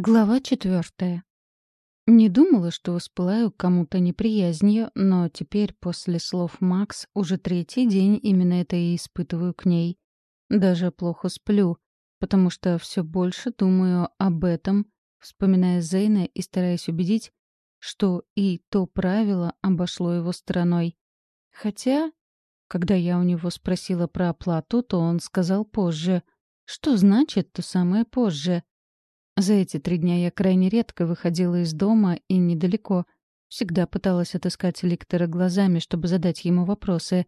Глава четвертая. Не думала, что воспылаю кому-то неприязнью, но теперь, после слов Макс, уже третий день именно это и испытываю к ней. Даже плохо сплю, потому что все больше думаю об этом, вспоминая Зейна и стараясь убедить, что и то правило обошло его стороной. Хотя, когда я у него спросила про оплату, то он сказал позже. Что значит то самое позже? За эти три дня я крайне редко выходила из дома и недалеко. Всегда пыталась отыскать Ликтора глазами, чтобы задать ему вопросы.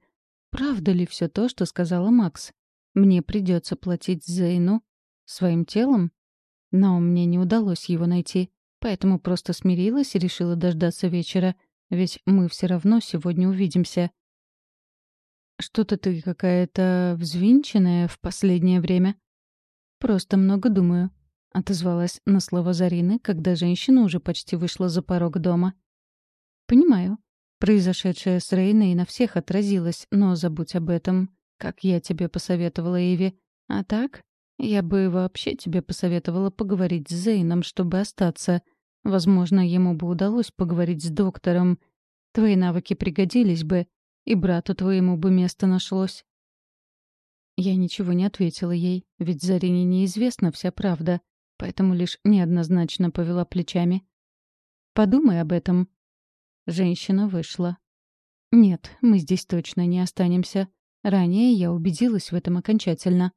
Правда ли все то, что сказала Макс? Мне придется платить Зейну своим телом? Но мне не удалось его найти, поэтому просто смирилась и решила дождаться вечера, ведь мы все равно сегодня увидимся. «Что-то ты какая-то взвинченная в последнее время?» «Просто много думаю», — отозвалась на слово Зарины, когда женщина уже почти вышла за порог дома. «Понимаю. Произошедшее с Рейной на всех отразилось, но забудь об этом, как я тебе посоветовала, Эви. А так, я бы вообще тебе посоветовала поговорить с Зейном, чтобы остаться. Возможно, ему бы удалось поговорить с доктором. Твои навыки пригодились бы, и брату твоему бы место нашлось». Я ничего не ответила ей, ведь Зарине неизвестна вся правда поэтому лишь неоднозначно повела плечами. «Подумай об этом». Женщина вышла. «Нет, мы здесь точно не останемся. Ранее я убедилась в этом окончательно».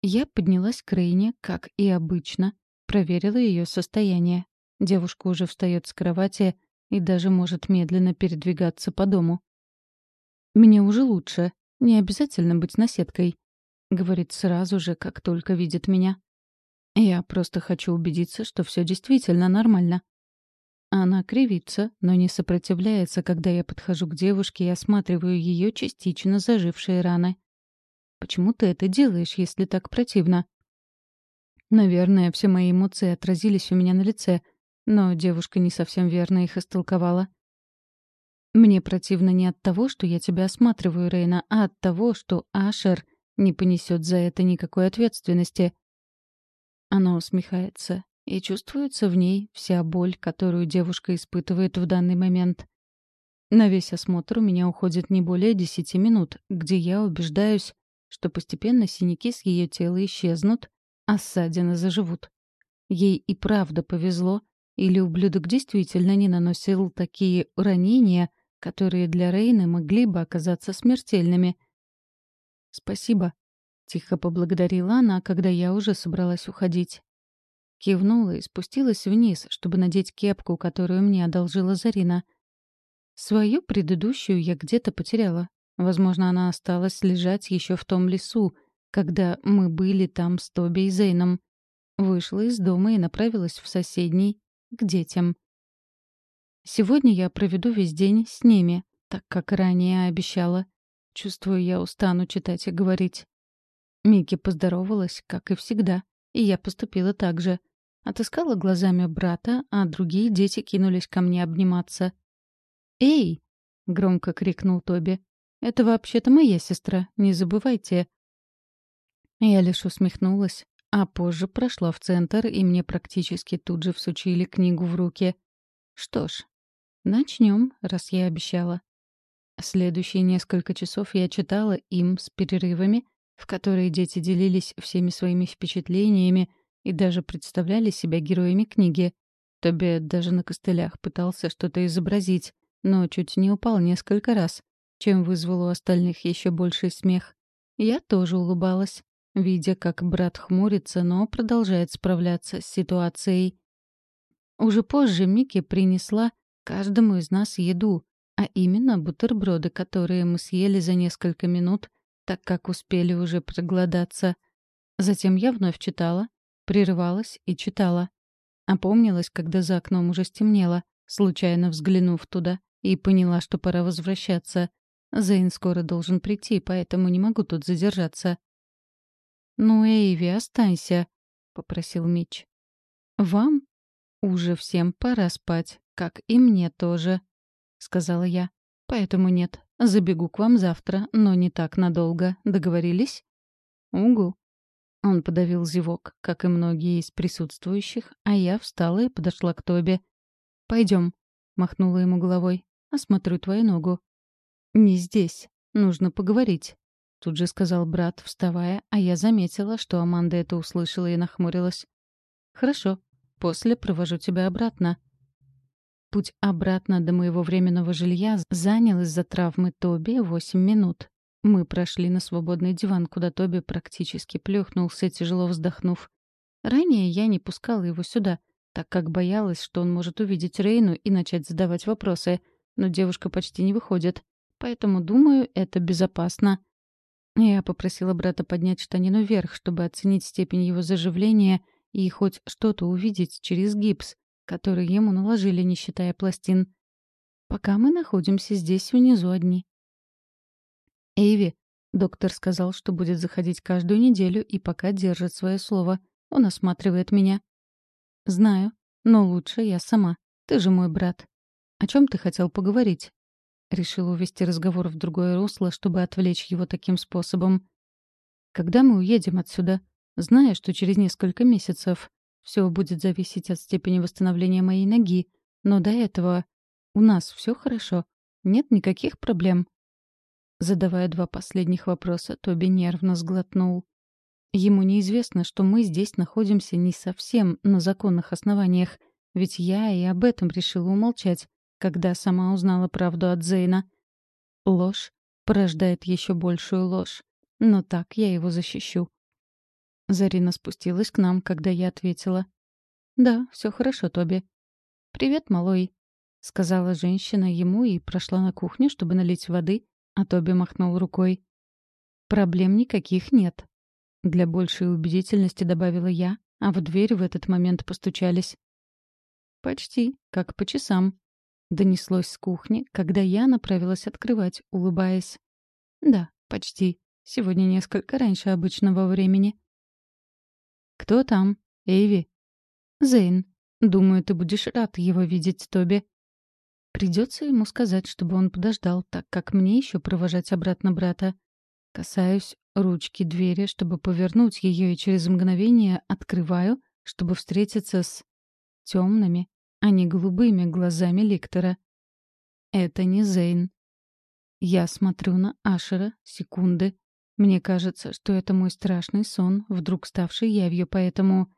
Я поднялась к Рейне, как и обычно, проверила ее состояние. Девушка уже встает с кровати и даже может медленно передвигаться по дому. «Мне уже лучше. Не обязательно быть наседкой», — говорит сразу же, как только видит меня. Я просто хочу убедиться, что все действительно нормально. Она кривится, но не сопротивляется, когда я подхожу к девушке и осматриваю ее частично зажившие раны. Почему ты это делаешь, если так противно? Наверное, все мои эмоции отразились у меня на лице, но девушка не совсем верно их истолковала. Мне противно не от того, что я тебя осматриваю, Рейна, а от того, что Ашер не понесет за это никакой ответственности. Она усмехается, и чувствуется в ней вся боль, которую девушка испытывает в данный момент. На весь осмотр у меня уходит не более десяти минут, где я убеждаюсь, что постепенно синяки с ее тела исчезнут, а ссадины заживут. Ей и правда повезло, или ублюдок действительно не наносил такие ранения, которые для Рейны могли бы оказаться смертельными. «Спасибо», Тихо поблагодарила она, когда я уже собралась уходить. Кивнула и спустилась вниз, чтобы надеть кепку, которую мне одолжила Зарина. Свою предыдущую я где-то потеряла. Возможно, она осталась лежать еще в том лесу, когда мы были там с Тоби и Зейном. Вышла из дома и направилась в соседний, к детям. Сегодня я проведу весь день с ними, так как ранее обещала. Чувствую, я устану читать и говорить. Микки поздоровалась, как и всегда, и я поступила так же. Отыскала глазами брата, а другие дети кинулись ко мне обниматься. «Эй!» — громко крикнул Тоби. «Это вообще-то моя сестра, не забывайте». Я лишь усмехнулась, а позже прошла в центр, и мне практически тут же всучили книгу в руки. Что ж, начнем, раз я обещала. Следующие несколько часов я читала им с перерывами, в которой дети делились всеми своими впечатлениями и даже представляли себя героями книги. Тоби даже на костылях пытался что-то изобразить, но чуть не упал несколько раз, чем вызвал у остальных еще больший смех. Я тоже улыбалась, видя, как брат хмурится, но продолжает справляться с ситуацией. Уже позже Микки принесла каждому из нас еду, а именно бутерброды, которые мы съели за несколько минут — так как успели уже проголодаться. Затем я вновь читала, прерывалась и читала. Опомнилась, когда за окном уже стемнело, случайно взглянув туда, и поняла, что пора возвращаться. Зейн скоро должен прийти, поэтому не могу тут задержаться. «Ну, Эйви, останься», — попросил Митч. «Вам уже всем пора спать, как и мне тоже», — сказала я. «Поэтому нет, Забегу к вам завтра, но не так надолго. Договорились? Угу. Он подавил зевок, как и многие из присутствующих, а я встала и подошла к Тоби. «Пойдем», — махнула ему головой. «Осмотрю твою ногу». «Не здесь. Нужно поговорить», — тут же сказал брат, вставая, а я заметила, что Аманда это услышала и нахмурилась. «Хорошо. После провожу тебя обратно». Путь обратно до моего временного жилья занял из-за травмы Тоби восемь минут. Мы прошли на свободный диван, куда Тоби практически плюхнулся, тяжело вздохнув. Ранее я не пускала его сюда, так как боялась, что он может увидеть Рейну и начать задавать вопросы, но девушка почти не выходит, поэтому, думаю, это безопасно. Я попросила брата поднять штанину вверх, чтобы оценить степень его заживления и хоть что-то увидеть через гипс, который ему наложили, не считая пластин. Пока мы находимся здесь внизу одни. «Эйви», — доктор сказал, что будет заходить каждую неделю и пока держит свое слово. Он осматривает меня. «Знаю, но лучше я сама. Ты же мой брат. О чем ты хотел поговорить?» Решил увести разговор в другое русло, чтобы отвлечь его таким способом. «Когда мы уедем отсюда?» Зная, что через несколько месяцев все будет зависеть от степени восстановления моей ноги. Но до этого у нас все хорошо. Нет никаких проблем. Задавая два последних вопроса, Тоби нервно сглотнул. Ему неизвестно, что мы здесь находимся не совсем на законных основаниях, ведь я и об этом решила умолчать, когда сама узнала правду от Зейна. Ложь порождает еще большую ложь, но так я его защищу. Зарина спустилась к нам, когда я ответила. «Да, все хорошо, Тоби». «Привет, малой», — сказала женщина ему и прошла на кухню, чтобы налить воды, а Тоби махнул рукой. «Проблем никаких нет», — для большей убедительности добавила я, а в дверь в этот момент постучались. «Почти, как по часам», — донеслось с кухни, когда я направилась открывать, улыбаясь. «Да, почти. Сегодня несколько раньше обычного времени». «Кто там? Эйви?» «Зейн. Думаю, ты будешь рад его видеть, Тоби». Придется ему сказать, чтобы он подождал, так как мне еще провожать обратно брата. Касаюсь ручки двери, чтобы повернуть ее, и через мгновение открываю, чтобы встретиться с темными, а не голубыми глазами Ликтора. Это не Зейн. Я смотрю на Ашера секунды, мне кажется, что это мой страшный сон, вдруг ставший явью, поэтому,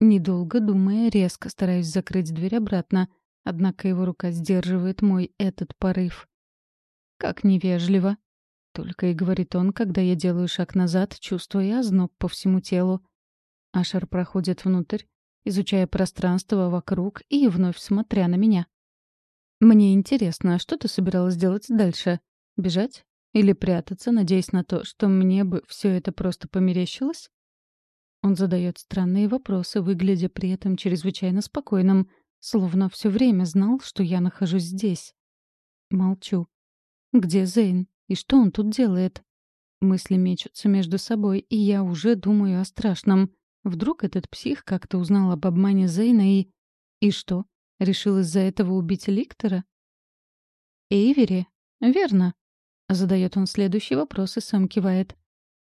недолго думая, резко стараюсь закрыть дверь обратно, однако его рука сдерживает мой этот порыв. «Как невежливо!» — только и говорит он, когда я делаю шаг назад, чувствуя озноб по всему телу. Ашер проходит внутрь, изучая пространство вокруг и вновь смотря на меня. «Мне интересно, а что ты собиралась делать дальше? Бежать? Или прятаться, надеясь на то, что мне бы все это просто померещилось? Он задает странные вопросы, выглядя при этом чрезвычайно спокойным, словно все время знал, что я нахожусь здесь. Молчу. Где Зейн? И что он тут делает? Мысли мечутся между собой, и я уже думаю о страшном. Вдруг этот псих как-то узнал об обмане Зейна и... И что? Решил из-за этого убить Ликтора? Эйвери? Верно. Задает он следующий вопрос и сам кивает.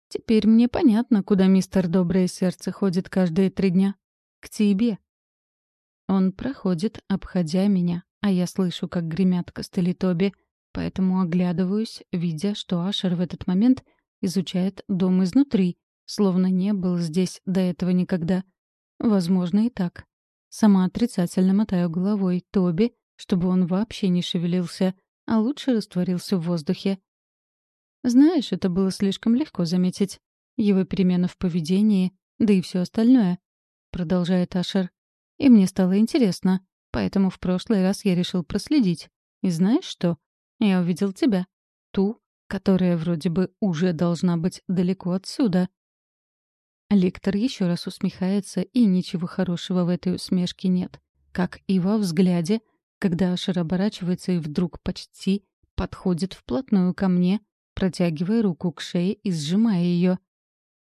«Теперь мне понятно, куда мистер Доброе Сердце ходит каждые три дня. К тебе». Он проходит, обходя меня, а я слышу, как гремят костыли Тоби, поэтому оглядываюсь, видя, что Ашер в этот момент изучает дом изнутри, словно не был здесь до этого никогда. Возможно, и так. Сама отрицательно мотаю головой Тоби, чтобы он вообще не шевелился, а лучше растворился в воздухе. Знаешь, это было слишком легко заметить. Его перемена в поведении, да и все остальное. Продолжает Ашер. И мне стало интересно, поэтому в прошлый раз я решил проследить. И знаешь что? Я увидел тебя. Ту, которая вроде бы уже должна быть далеко отсюда. Лектор еще раз усмехается, и ничего хорошего в этой усмешке нет. Как и во взгляде, когда Ашер оборачивается и вдруг почти подходит вплотную ко мне, протягивая руку к шее и сжимая ее.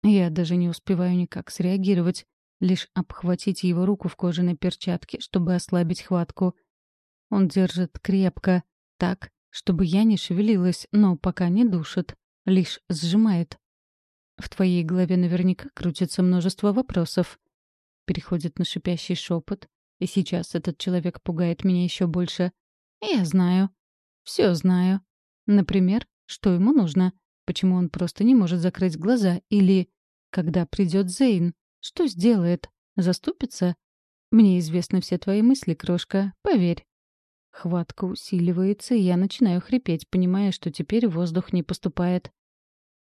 Я даже не успеваю никак среагировать, лишь обхватить его руку в кожаной перчатке, чтобы ослабить хватку. Он держит крепко, так, чтобы я не шевелилась, но пока не душит, лишь сжимает. В твоей голове наверняка крутится множество вопросов. Переходит на шипящий шепот, и сейчас этот человек пугает меня еще больше. Я знаю. Все знаю. Например, что ему нужно, почему он просто не может закрыть глаза, или когда придет Зейн, что сделает, заступится? Мне известны все твои мысли, крошка, поверь. Хватка усиливается, и я начинаю хрипеть, понимая, что теперь воздух не поступает.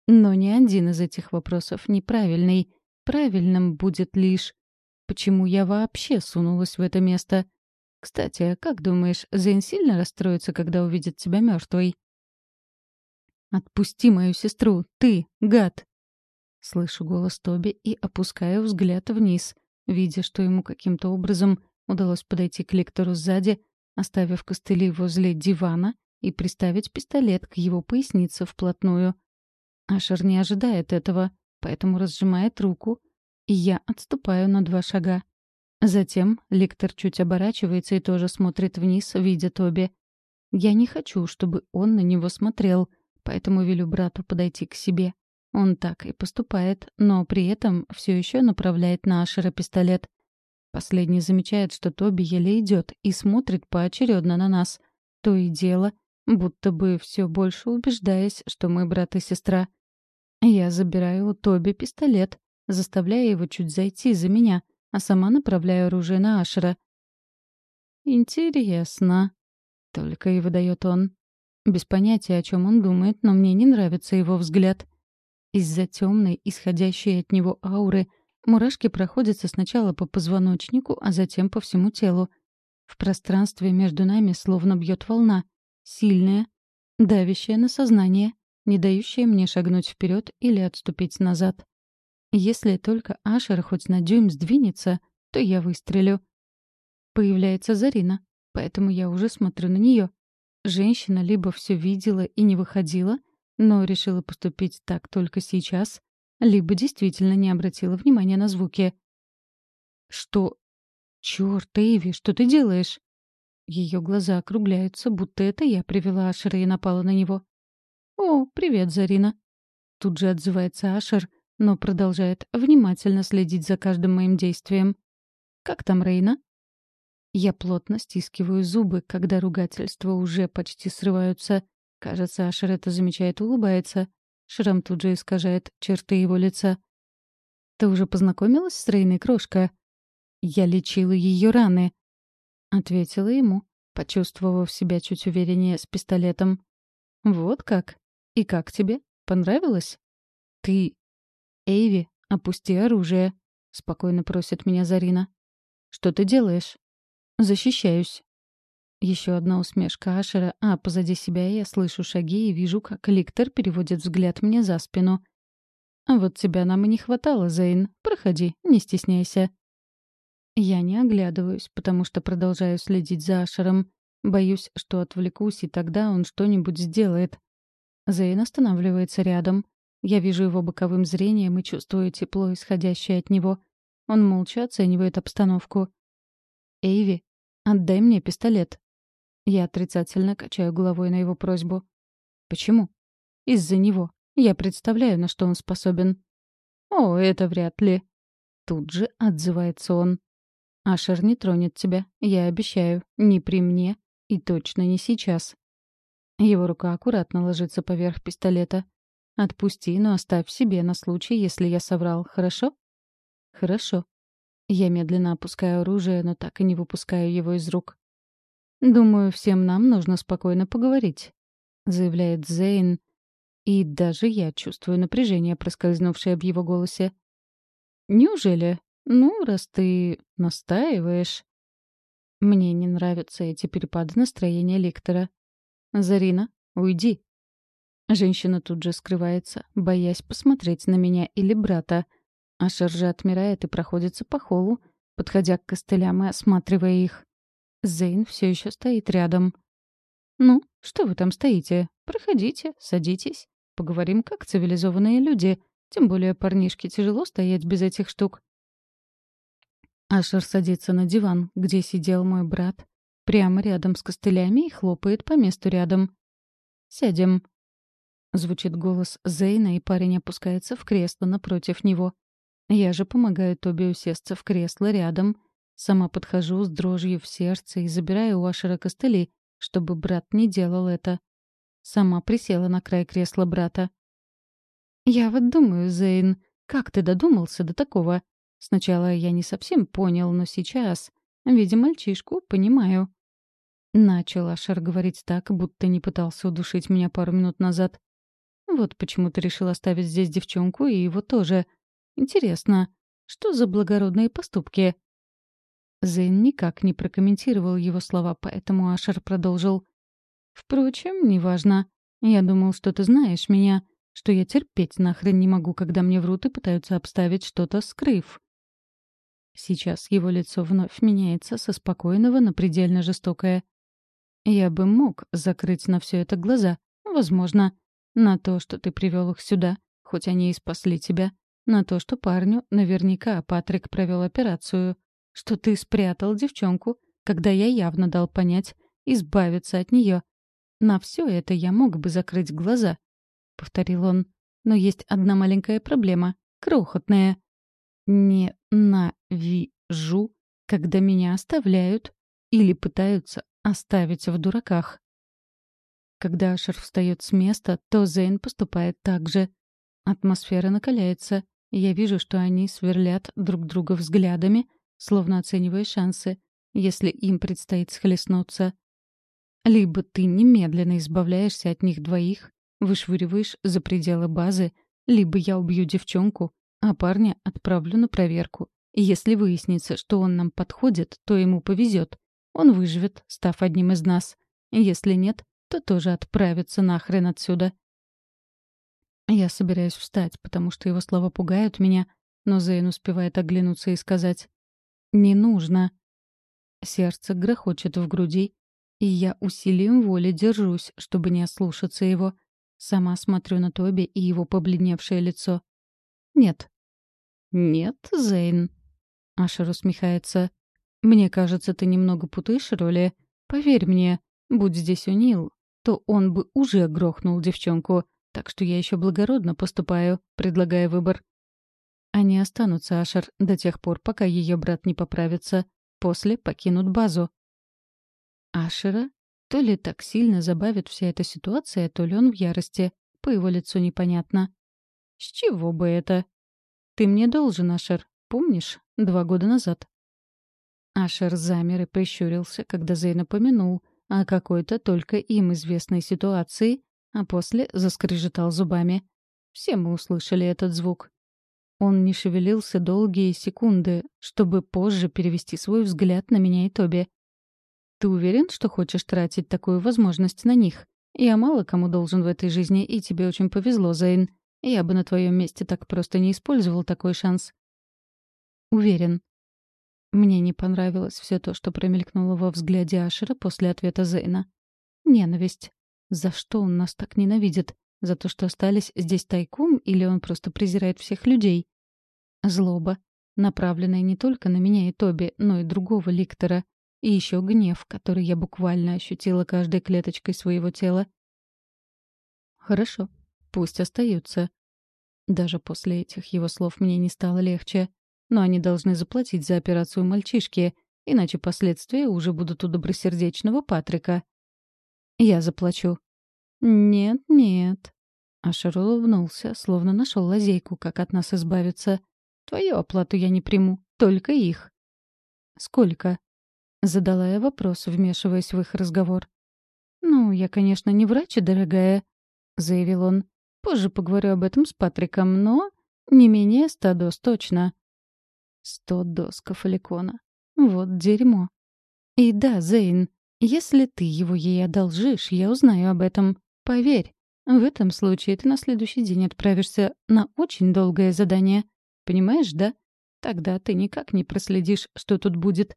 Но ни один из этих вопросов неправильный. Правильным будет лишь Почему я вообще сунулась в это место? Кстати, а как думаешь, Зейн сильно расстроится, когда увидит тебя мертвой? «Отпусти мою сестру, ты, гад!» Слышу голос Тоби и опускаю взгляд вниз, видя, что ему каким-то образом удалось подойти к лектору сзади, оставив костыли возле дивана и приставить пистолет к его пояснице вплотную. Ашер не ожидает этого, поэтому разжимает руку, и я отступаю на два шага. Затем лектор чуть оборачивается и тоже смотрит вниз, видя Тоби. Я не хочу, чтобы он на него смотрел, поэтому велю брату подойти к себе. Он так и поступает, но при этом все еще направляет на Ашера пистолет. Последний замечает, что Тоби еле идет и смотрит поочередно на нас. То и дело, будто бы все больше убеждаясь, что мы брат и сестра. Я забираю у Тоби пистолет, заставляя его чуть зайти за меня, а сама направляю оружие на Ашера. «Интересно», — только и выдает он. Без понятия, о чем он думает, но мне не нравится его взгляд. Из-за темной, исходящей от него ауры, мурашки проходятся сначала по позвоночнику, а затем по всему телу. В пространстве между нами словно бьет волна, сильная, давящая на сознание, не дающая мне шагнуть вперед или отступить назад. Если только Ашер хоть на дюйм сдвинется, то я выстрелю. Появляется Зарина, поэтому я уже смотрю на нее. Женщина либо все видела и не выходила, но решила поступить так только сейчас, либо действительно не обратила внимания на звуки. «Что? Чёрт, Эйви, что ты делаешь?» Ее глаза округляются, будто это я привела Ашера и напала на него. «О, привет, Зарина!» Тут же отзывается Ашер, но продолжает внимательно следить за каждым моим действием. «Как там Рейна?» Я плотно стискиваю зубы, когда ругательства уже почти срываются. Кажется, Ашер это замечает и улыбается. Шрам тут же искажает черты его лица. «Ты уже познакомилась с Рейной, крошка?» «Я лечила ее раны», — ответила ему, почувствовав себя чуть увереннее с пистолетом. «Вот как? И как тебе? Понравилось?» «Ты «Эйви, опусти оружие», — спокойно просит меня Зарина. «Что ты делаешь?» «Защищаюсь». Еще одна усмешка Ашера, а позади себя я слышу шаги и вижу, как Ликтор переводит взгляд мне за спину. «А вот тебя нам и не хватало, Зейн. Проходи, не стесняйся». Я не оглядываюсь, потому что продолжаю следить за Ашером. Боюсь, что отвлекусь, и тогда он что-нибудь сделает. Зейн останавливается рядом. Я вижу его боковым зрением и чувствую тепло, исходящее от него. Он молча оценивает обстановку. «Эйви, отдай мне пистолет». Я отрицательно качаю головой на его просьбу. «Почему?» «Из-за него. Я представляю, на что он способен». «О, это вряд ли». Тут же отзывается он. «Ашер не тронет тебя, я обещаю. Не при мне и точно не сейчас». Его рука аккуратно ложится поверх пистолета. Отпусти, но оставь себе на случай, если я соврал, хорошо? Хорошо. Я медленно опускаю оружие, но так и не выпускаю его из рук. Думаю, всем нам нужно спокойно поговорить, заявляет Зейн, и даже я чувствую напряжение, проскользнувшее в его голосе. Неужели? Ну, раз ты настаиваешь. Мне не нравятся эти перепады настроения лектора. Зарина, уйди. Женщина тут же скрывается, боясь посмотреть на меня или брата. А Шаржа отмирает и проходится по холлу, подходя к костылям и осматривая их. Зейн все еще стоит рядом. «Ну, что вы там стоите? Проходите, садитесь. Поговорим как цивилизованные люди. Тем более парнишке тяжело стоять без этих штук». Ашер садится на диван, где сидел мой брат, прямо рядом с костылями и хлопает по месту рядом. «Сядем», Звучит голос Зейна, и парень опускается в кресло напротив него. Я же помогаю Тоби усесться в кресло рядом. Сама подхожу с дрожью в сердце и забираю у Ашера костыли, чтобы брат не делал это. Сама присела на край кресла брата. «Я вот думаю, Зейн, как ты додумался до такого? Сначала я не совсем понял, но сейчас, видя мальчишку, понимаю». Начал Ашер говорить так, будто не пытался удушить меня пару минут назад. Вот почему ты решил оставить здесь девчонку и его тоже. Интересно, что за благородные поступки?» Зейн никак не прокомментировал его слова, поэтому Ашер продолжил. «Впрочем, неважно. Я думал, что ты знаешь меня, что я терпеть нахрен не могу, когда мне врут и пытаются обставить что-то, скрыв». Сейчас его лицо вновь меняется со спокойного на предельно жестокое. «Я бы мог закрыть на все это глаза, возможно, на то, что ты привел их сюда, хоть они и спасли тебя. На то, что парню наверняка Патрик провел операцию. Что ты спрятал девчонку, когда я явно дал понять избавиться от нее. На все это я мог бы закрыть глаза, — повторил он. Но есть одна маленькая проблема, крохотная. Не навижу, когда меня оставляют или пытаются оставить в дураках. Когда Ашер встает с места, то Зейн поступает так же. Атмосфера накаляется. Я вижу, что они сверлят друг друга взглядами, словно оценивая шансы, если им предстоит схлестнуться. Либо ты немедленно избавляешься от них двоих, вышвыриваешь за пределы базы, либо я убью девчонку, а парня отправлю на проверку. Если выяснится, что он нам подходит, то ему повезет. Он выживет, став одним из нас. Если нет, то тоже отправится нахрен отсюда. Я собираюсь встать, потому что его слова пугают меня, но Зейн успевает оглянуться и сказать «Не нужно». Сердце грохочет в груди, и я усилием воли держусь, чтобы не ослушаться его. Сама смотрю на Тоби и его побледневшее лицо. «Нет». «Нет, Зейн». Ашер усмехается. «Мне кажется, ты немного путаешь роли. Поверь мне, будь здесь Унил, то он бы уже грохнул девчонку. Так что я еще благородно поступаю, предлагая выбор. Они останутся, Ашер, до тех пор, пока ее брат не поправится. После покинут базу. Ашера то ли так сильно забавит вся эта ситуация, то ли он в ярости. По его лицу непонятно. «С чего бы это?» «Ты мне должен, Ашер. Помнишь? Два года назад». Ашер замер и прищурился, когда Зейн упомянул — о какой-то только им известной ситуации, а после заскрежетал зубами. Все мы услышали этот звук. Он не шевелился долгие секунды, чтобы позже перевести свой взгляд на меня и Тоби. «Ты уверен, что хочешь тратить такую возможность на них? Я мало кому должен в этой жизни, и тебе очень повезло, Зейн. Я бы на твоем месте так просто не использовал такой шанс». «Уверен», мне не понравилось все то, что промелькнуло во взгляде Ашера после ответа Зейна. Ненависть. За что он нас так ненавидит? За то, что остались здесь тайком, или он просто презирает всех людей? Злоба, направленная не только на меня и Тоби, но и другого ликтора. И еще гнев, который я буквально ощутила каждой клеточкой своего тела. Хорошо, пусть остаются. Даже после этих его слов мне не стало легче но они должны заплатить за операцию мальчишки, иначе последствия уже будут у добросердечного Патрика. Я заплачу. Нет, нет. Ашер улыбнулся, словно нашел лазейку, как от нас избавиться. Твою оплату я не приму, только их. Сколько? Задала я вопрос, вмешиваясь в их разговор. «Ну, я, конечно, не врач, дорогая», — заявил он. «Позже поговорю об этом с Патриком, но не менее ста доз точно». Сто доз кафаликона. Вот дерьмо. И да, Зейн, если ты его ей одолжишь, я узнаю об этом. Поверь, в этом случае ты на следующий день отправишься на очень долгое задание. Понимаешь, да? Тогда ты никак не проследишь, что тут будет.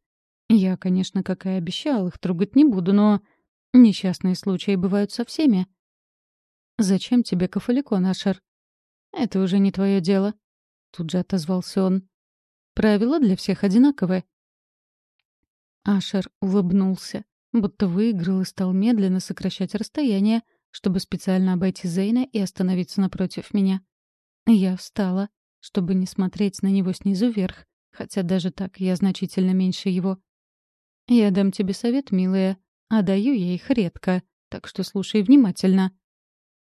Я, конечно, как и обещал, их трогать не буду, но несчастные случаи бывают со всеми. «Зачем тебе кафаликон, Ашер?» «Это уже не твое дело», — тут же отозвался он. Правила для всех одинаковые. Ашер улыбнулся, будто выиграл и стал медленно сокращать расстояние, чтобы специально обойти Зейна и остановиться напротив меня. Я встала, чтобы не смотреть на него снизу вверх, хотя даже так я значительно меньше его. «Я дам тебе совет, милая, а даю я их редко, так что слушай внимательно».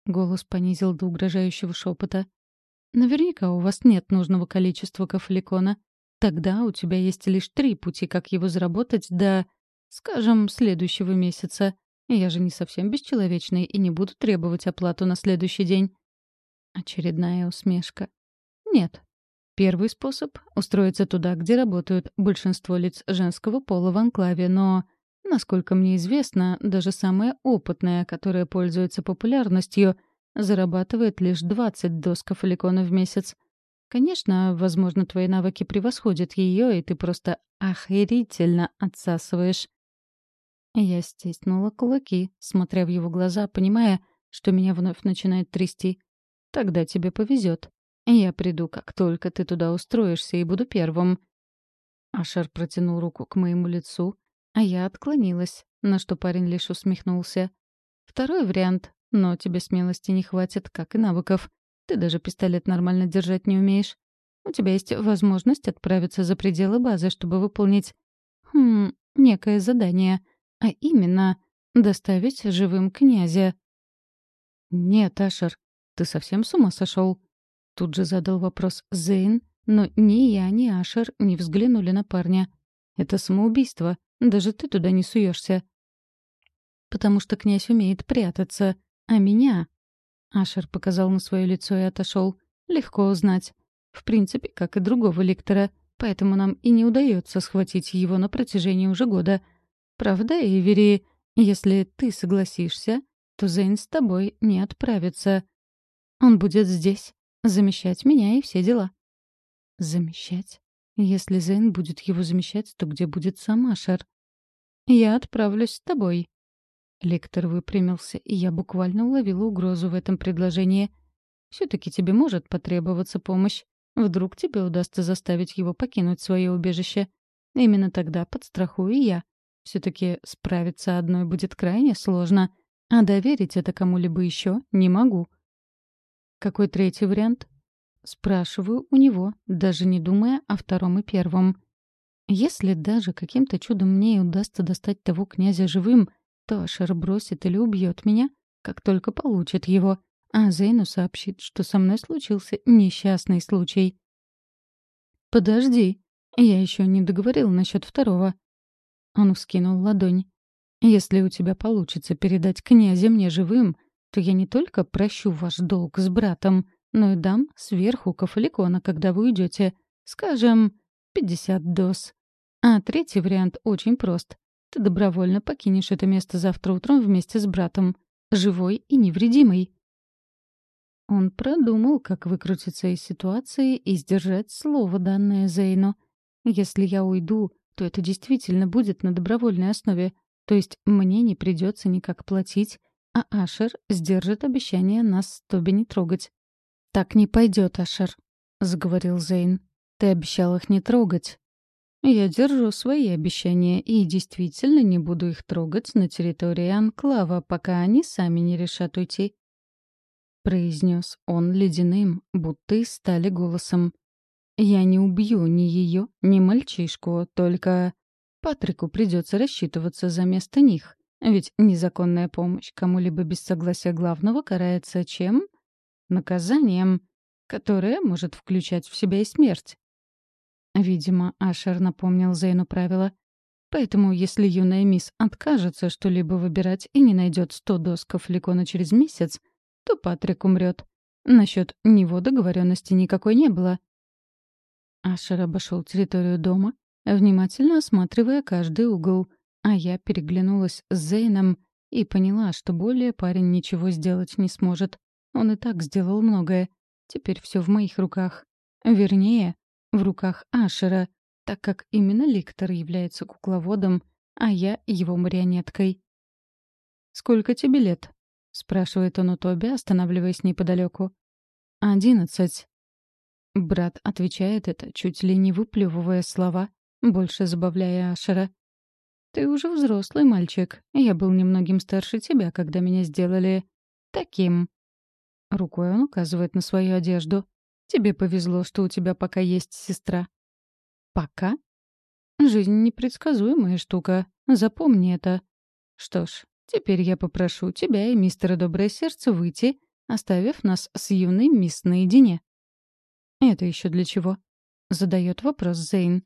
Голос понизил до угрожающего шепота. «Наверняка у вас нет нужного количества кафеликона. Тогда у тебя есть лишь три пути, как его заработать до, скажем, следующего месяца. Я же не совсем бесчеловечный и не буду требовать оплату на следующий день». Очередная усмешка. «Нет, Первый способ — устроиться туда, где работают большинство лиц женского пола в анклаве, но, насколько мне известно, даже самая опытная, которая пользуется популярностью, зарабатывает лишь 20 доз кафеликона в месяц. Конечно, возможно, твои навыки превосходят ее, и ты просто охерительно отсасываешь. Я стиснула кулаки, смотря в его глаза, понимая, что меня вновь начинает трясти. Тогда тебе повезет. Я приду, как только ты туда устроишься, и буду первым». Ашер протянул руку к моему лицу, а я отклонилась, на что парень лишь усмехнулся. «Второй вариант, но тебе смелости не хватит, как и навыков. Ты даже пистолет нормально держать не умеешь. У тебя есть возможность отправиться за пределы базы, чтобы выполнить... Хм, некое задание. А именно, доставить живым князя». «Нет, Ашер, ты совсем с ума сошел? Тут же задал вопрос Зейн, но ни я, ни Ашер не взглянули на парня. «Это самоубийство. Даже ты туда не суешься. «Потому что князь умеет прятаться. А меня...» Ашер показал на свое лицо и отошел. «Легко узнать. В принципе, как и другого ликтора. Поэтому нам и не удается схватить его на протяжении уже года. Правда, Эвери, если ты согласишься, то Зейн с тобой не отправится. Он будет здесь, Замещать меня и все дела. Замещать? Если Зейн будет его замещать, то где будет сама Шер? Я отправлюсь с тобой. Лектор выпрямился, и я буквально уловила угрозу в этом предложении. Все-таки тебе может потребоваться помощь. Вдруг тебе удастся заставить его покинуть свое убежище. Именно тогда подстрахую я. Все-таки справиться одной будет крайне сложно, а доверить это кому-либо еще не могу. Какой третий вариант? Спрашиваю у него, даже не думая о втором и первом. Если даже каким-то чудом мне и удастся достать того князя живым, то Ашер бросит или убьет меня, как только получит его, а Зейну сообщит, что со мной случился несчастный случай. «Подожди, я еще не договорил насчет второго». Он вскинул ладонь. «Если у тебя получится передать князя мне живым, то я не только прощу ваш долг с братом, но и дам сверху кафаликона, когда вы уйдете. Скажем, 50 доз. А третий вариант очень прост. Ты добровольно покинешь это место завтра утром вместе с братом. Живой и невредимый. Он продумал, как выкрутиться из ситуации и сдержать слово, данное Зейну. Если я уйду, то это действительно будет на добровольной основе. То есть мне не придется никак платить, а Ашер сдержит обещание нас с Тоби не трогать. «Так не пойдет, Ашер», — заговорил Зейн. «Ты обещал их не трогать». «Я держу свои обещания и действительно не буду их трогать на территории Анклава, пока они сами не решат уйти», — произнес он ледяным, будто из стали голосом. «Я не убью ни ее, ни мальчишку, только Патрику придется рассчитываться за место них. Ведь незаконная помощь кому-либо без согласия главного карается чем? Наказанием, которое может включать в себя и смерть. Видимо, Ашер напомнил Зейну правила. Поэтому, если юная мисс откажется что-либо выбирать и не найдет сто доз кафликона через месяц, то Патрик умрет. Насчет него договоренности никакой не было. Ашер обошел территорию дома, внимательно осматривая каждый угол — а я переглянулась с Зейном и поняла, что более парень ничего сделать не сможет. Он и так сделал многое. Теперь все в моих руках. Вернее, в руках Ашера, так как именно Ликтор является кукловодом, а я его марионеткой. «Сколько тебе лет?» — спрашивает он у Тоби, останавливаясь неподалеку. «Одиннадцать». Брат отвечает это, чуть ли не выплевывая слова, больше забавляя Ашера. «Ты уже взрослый мальчик. Я был немногим старше тебя, когда меня сделали. таким». Рукой он указывает на свою одежду. «Тебе повезло, что у тебя пока есть сестра». «Пока?» «Жизнь непредсказуемая штука. Запомни это. Что ж, теперь я попрошу тебя и мистера Доброе Сердце выйти, оставив нас с юной мисс наедине». «Это еще для чего?» — задает вопрос Зейн.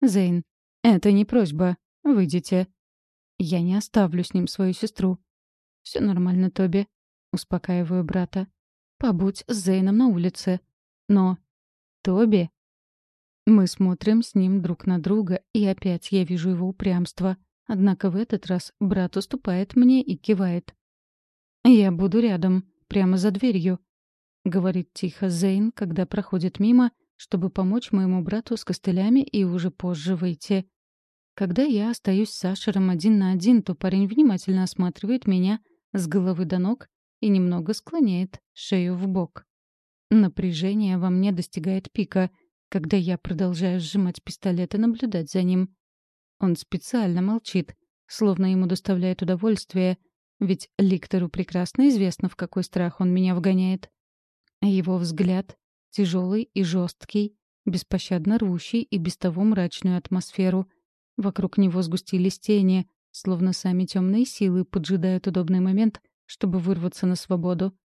«Зейн, это не просьба. Выйдите». «Я не оставлю с ним свою сестру». «Все нормально, Тоби», — успокаиваю брата. «Побудь с Зейном на улице». «Но...» «Тоби...» Мы смотрим с ним друг на друга, и опять я вижу его упрямство. Однако в этот раз брат уступает мне и кивает. «Я буду рядом, прямо за дверью», — говорит тихо Зейн, когда проходит мимо, чтобы помочь моему брату с костылями и уже позже выйти. Когда я остаюсь с Сашером один на один, то парень внимательно осматривает меня с головы до ног и немного склоняет шею в бок. Напряжение во мне достигает пика, когда я продолжаю сжимать пистолет и наблюдать за ним. Он специально молчит, словно ему доставляет удовольствие, ведь Ликтору прекрасно известно, в какой страх он меня вгоняет. Его взгляд тяжелый и жесткий, беспощадно рвущий и без того мрачную атмосферу. Вокруг него сгустились тени, словно сами темные силы поджидают удобный момент, чтобы вырваться на свободу.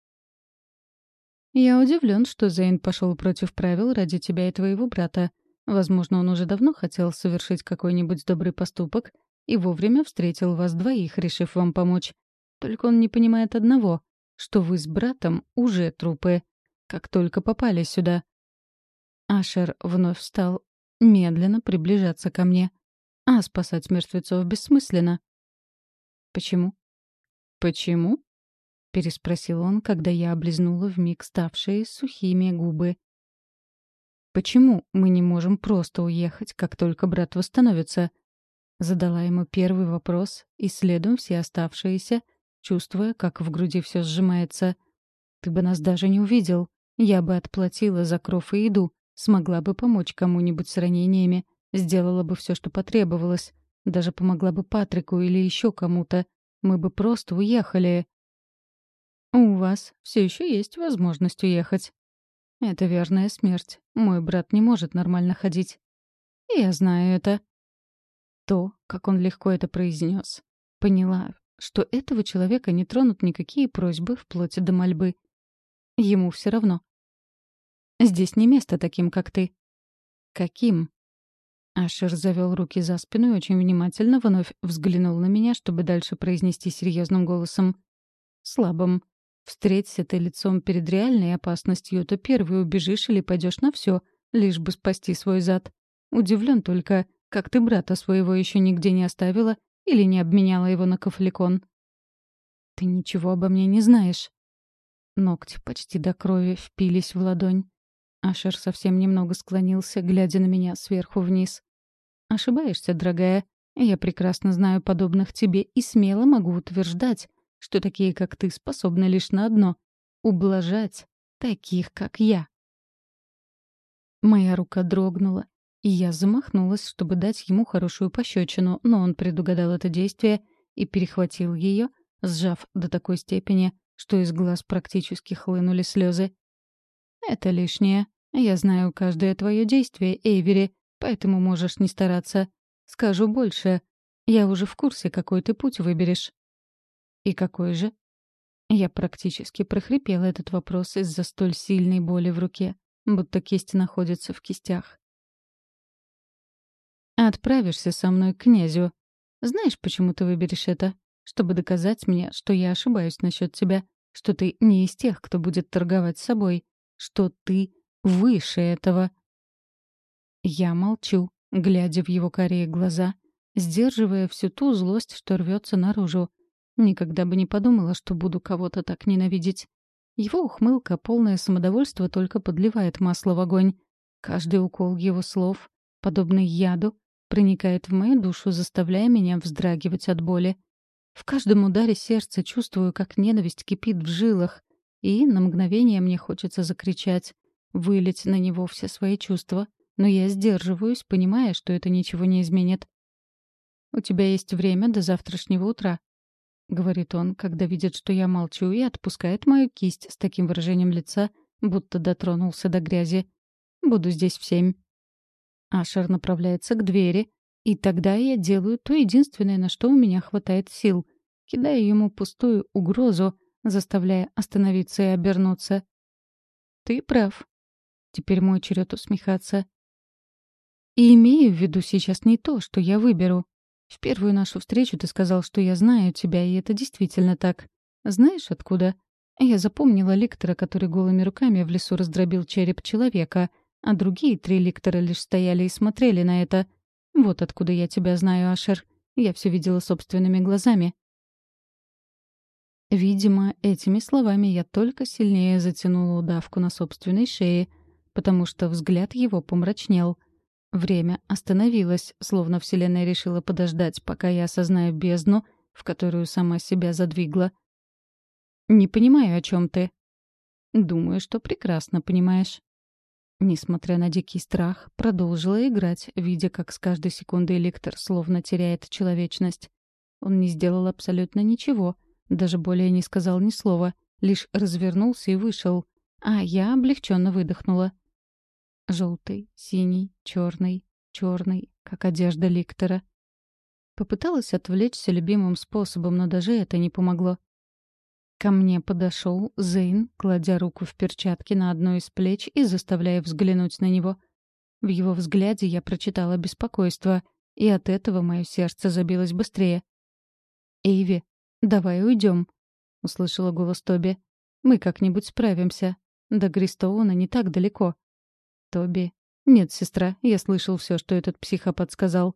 «Я удивлен, что Зейн пошел против правил ради тебя и твоего брата. Возможно, он уже давно хотел совершить какой-нибудь добрый поступок и вовремя встретил вас двоих, решив вам помочь. Только он не понимает одного, что вы с братом уже трупы, как только попали сюда». Ашер вновь встал, медленно приближаться ко мне. А спасать мертвецов бессмысленно. «Почему?» «Почему?» — переспросил он, когда я облизнула вмиг ставшие сухими губы. «Почему мы не можем просто уехать, как только брат восстановится?» Задала ему первый вопрос, и следом все оставшиеся, чувствуя, как в груди все сжимается. «Ты бы нас даже не увидел. Я бы отплатила за кров и еду, смогла бы помочь кому-нибудь с ранениями, сделала бы все, что потребовалось, даже помогла бы Патрику или еще кому-то. Мы бы просто уехали. У вас все еще есть возможность уехать. Это верная смерть. Мой брат не может нормально ходить. Я знаю это. То, как он легко это произнес, поняла, что этого человека не тронут никакие просьбы вплоть до мольбы. Ему все равно. Здесь не место таким, как ты. Каким? Ашер завел руки за спину и очень внимательно вновь взглянул на меня, чтобы дальше произнести серьезным голосом. Слабым. Встреться ты лицом перед реальной опасностью, то первый убежишь или пойдешь на все, лишь бы спасти свой зад. Удивлен только, как ты брата своего еще нигде не оставила или не обменяла его на кафликон. Ты ничего обо мне не знаешь. Ногти почти до крови впились в ладонь. Ашер совсем немного склонился, глядя на меня сверху вниз. Ошибаешься, дорогая. Я прекрасно знаю подобных тебе и смело могу утверждать, что такие, как ты, способны лишь на одно — ублажать таких, как я. Моя рука дрогнула, и я замахнулась, чтобы дать ему хорошую пощечину, но он предугадал это действие и перехватил ее, сжав до такой степени, что из глаз практически хлынули слезы. «Это лишнее. Я знаю каждое твое действие, Эйвери, Поэтому можешь не стараться. Скажу больше. Я уже в курсе, какой ты путь выберешь. И какой же? Я практически прохрипела этот вопрос из-за столь сильной боли в руке, будто кисть находится в кистях. Отправишься со мной к князю. Знаешь, почему ты выберешь это? Чтобы доказать мне, что я ошибаюсь насчет тебя, что ты не из тех, кто будет торговать собой, что ты выше этого. Я молчу, глядя в его карие глаза, сдерживая всю ту злость, что рвется наружу. Никогда бы не подумала, что буду кого-то так ненавидеть. Его ухмылка, полное самодовольство, только подливает масло в огонь. Каждый укол его слов, подобный яду, проникает в мою душу, заставляя меня вздрагивать от боли. В каждом ударе сердца чувствую, как ненависть кипит в жилах, и на мгновение мне хочется закричать, вылить на него все свои чувства, но я сдерживаюсь, понимая, что это ничего не изменит. «У тебя есть время до завтрашнего утра». — говорит он, когда видит, что я молчу, и отпускает мою кисть с таким выражением лица, будто дотронулся до грязи. «Буду здесь в семь». Ашер направляется к двери, и тогда я делаю то единственное, на что у меня хватает сил. Кидаю ему пустую угрозу, заставляя остановиться и обернуться. «Ты прав». Теперь мой черед усмехаться. И имею в виду сейчас не то, что я выберу. В первую нашу встречу ты сказал, что я знаю тебя, и это действительно так. Знаешь, откуда? Я запомнила ликтора, который голыми руками в лесу раздробил череп человека, а другие три ликтора лишь стояли и смотрели на это. Вот откуда я тебя знаю, Ашер. Я все видела собственными глазами. Видимо, этими словами я только сильнее затянула удавку на собственной шее, потому что взгляд его помрачнел. Время остановилось, словно Вселенная решила подождать, пока я осознаю бездну, в которую сама себя задвигла. «Не понимаю, о чем ты». «Думаю, что прекрасно понимаешь». Несмотря на дикий страх, продолжила играть, видя, как с каждой секундой ликтор словно теряет человечность. Он не сделал абсолютно ничего, даже более не сказал ни слова, лишь развернулся и вышел, а я облегченно выдохнула. Желтый, синий, черный, черный, как одежда ликтора. Попыталась отвлечься любимым способом, но даже это не помогло. Ко мне подошел Зейн, кладя руку в перчатки на одну из плеч и заставляя взглянуть на него. В его взгляде я прочитала беспокойство, и от этого мое сердце забилось быстрее. «Эйви, давай уйдем», — услышала голос Тоби. «Мы как-нибудь справимся. До Гристоуна не так далеко». «Тоби». «Нет, сестра, я слышал все, что этот психопат сказал».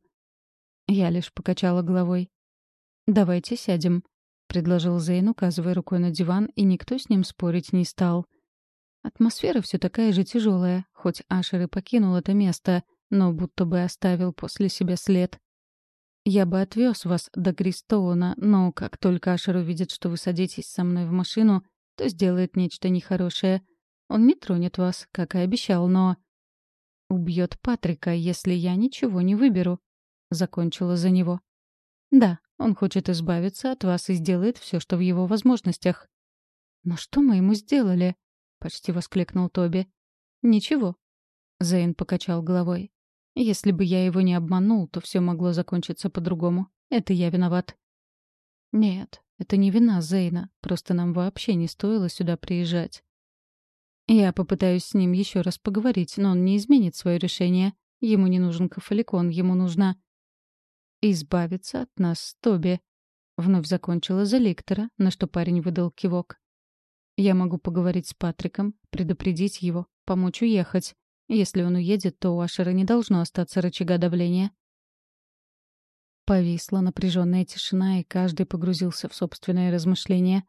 Я лишь покачала головой. «Давайте сядем», предложил Зейн, указывая рукой на диван, и никто с ним спорить не стал. Атмосфера все такая же тяжелая, хоть Ашер и покинул это место, но будто бы оставил после себя след. «Я бы отвез вас до Гристоуна, но как только Ашер увидит, что вы садитесь со мной в машину, то сделает нечто нехорошее. Он не тронет вас, как и обещал, но...» «Убьет Патрика, если я ничего не выберу», — закончила за него. «Да, он хочет избавиться от вас и сделает все, что в его возможностях». «Но что мы ему сделали?» — почти воскликнул Тоби. «Ничего». Зейн покачал головой. «Если бы я его не обманул, то все могло закончиться по-другому. Это я виноват». «Нет, это не вина Зейна. Просто нам вообще не стоило сюда приезжать». «Я попытаюсь с ним еще раз поговорить, но он не изменит свое решение. Ему не нужен кафаликон, ему нужна избавиться от нас Тоби», — вновь закончила за ликтора, на что парень выдал кивок. «Я могу поговорить с Патриком, предупредить его, помочь уехать. Если он уедет, то у Ашера не должно остаться рычага давления». Повисла напряженная тишина, и каждый погрузился в собственное размышление.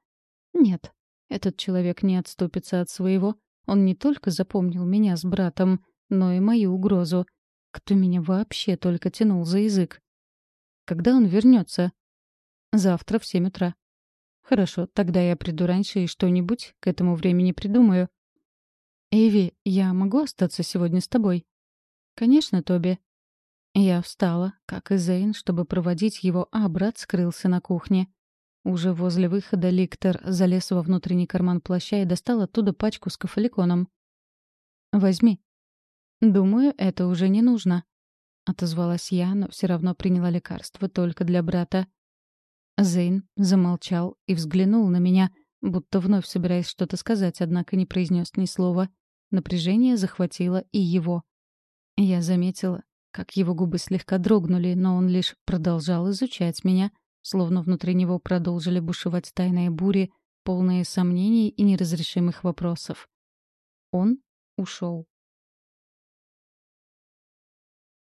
«Нет, этот человек не отступится от своего. Он не только запомнил меня с братом, но и мою угрозу. Кто меня вообще только тянул за язык? Когда он вернется? Завтра в семь утра. Хорошо, тогда я приду раньше и что-нибудь к этому времени придумаю. Эви, я могу остаться сегодня с тобой? Конечно, Тоби. Я встала, как и Зейн, чтобы проводить его, а брат скрылся на кухне. Уже возле выхода Ликтор залез во внутренний карман плаща и достал оттуда пачку с кафеликоном. «Возьми». «Думаю, это уже не нужно», — отозвалась я, но все равно приняла лекарство только для брата. Зейн замолчал и взглянул на меня, будто вновь собираясь что-то сказать, однако не произнес ни слова. Напряжение захватило и его. Я заметила, как его губы слегка дрогнули, но он лишь продолжал изучать меня, словно внутри него продолжили бушевать тайные бури, полные сомнений и неразрешимых вопросов. Он ушел.